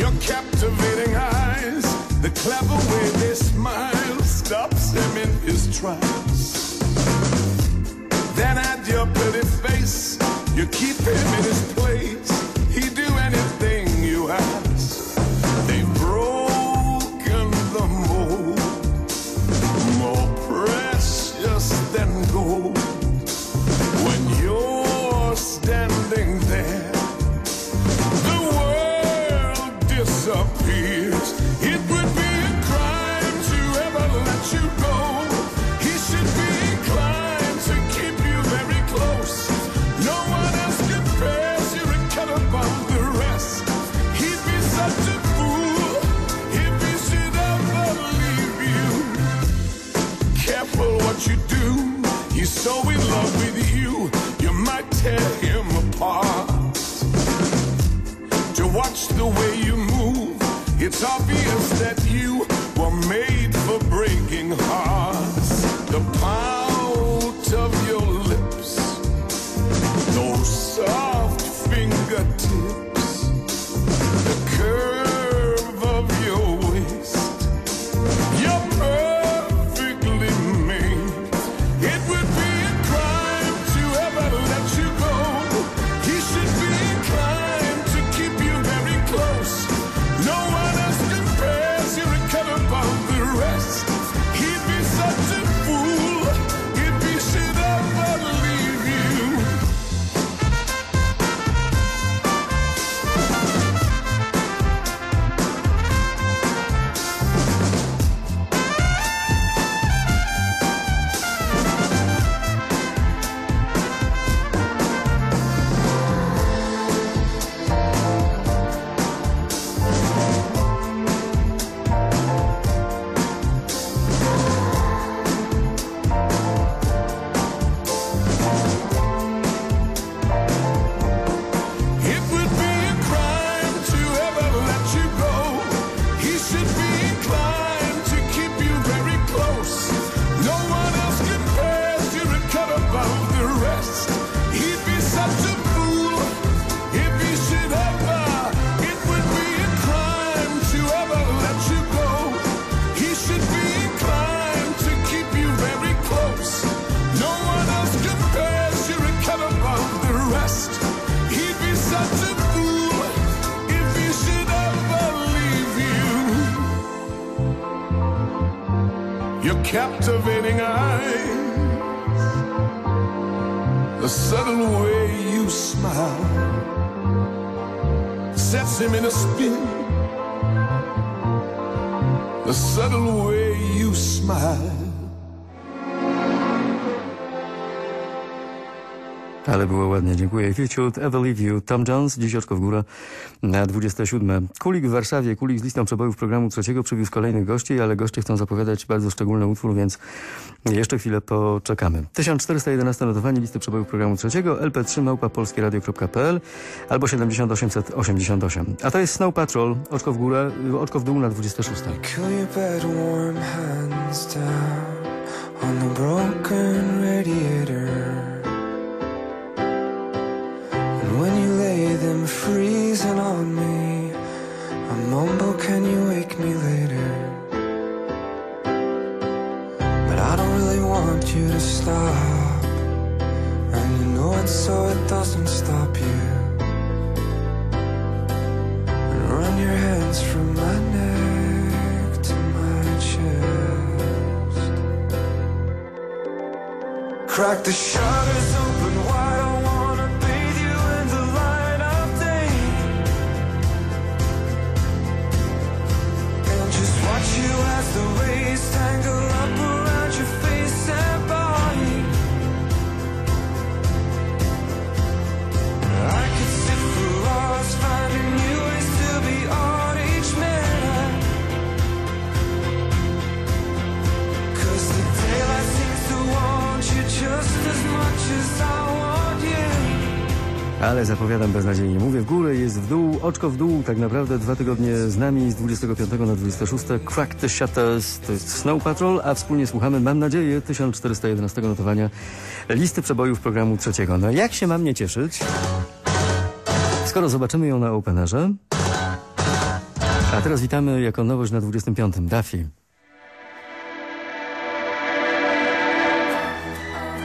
Your captivating eyes, the clever way they smile stops him in his tracks. Then add your pretty face, you keep him in his place. So in love with you, you might tear him apart. To watch the way you move, it's obvious that you were made for breaking hearts. The pout Your captivating eyes, the subtle way you smile, sets him in a spin. The subtle way you smile. Ale było ładnie, dziękuję. Should Ever Leave You, Tom Jones, dziś oczko w górę na 27. Kulik w Warszawie, Kulik z listą przebojów programu trzeciego przywiózł kolejnych gości, ale goście chcą zapowiadać bardzo szczególny utwór, więc jeszcze chwilę poczekamy. 1411 notowanie listy przebojów programu trzeciego, lp3 małpa polskieradio.pl albo 7888. A to jest Snow Patrol, oczko w górę, oczko w dół na 26. Kill want you to stop. And you know it so it doesn't stop you. And run your hands from my neck to my chest. Crack the shutters open Ale zapowiadam beznadziejnie. Mówię w górę, jest w dół, oczko w dół. Tak naprawdę dwa tygodnie z nami z 25 na 26. Crack the Shutters to jest Snow Patrol, a wspólnie słuchamy, mam nadzieję, 1411 notowania listy przebojów programu trzeciego. No jak się mam nie cieszyć, skoro zobaczymy ją na Openerze? A teraz witamy jako nowość na 25. Daffy.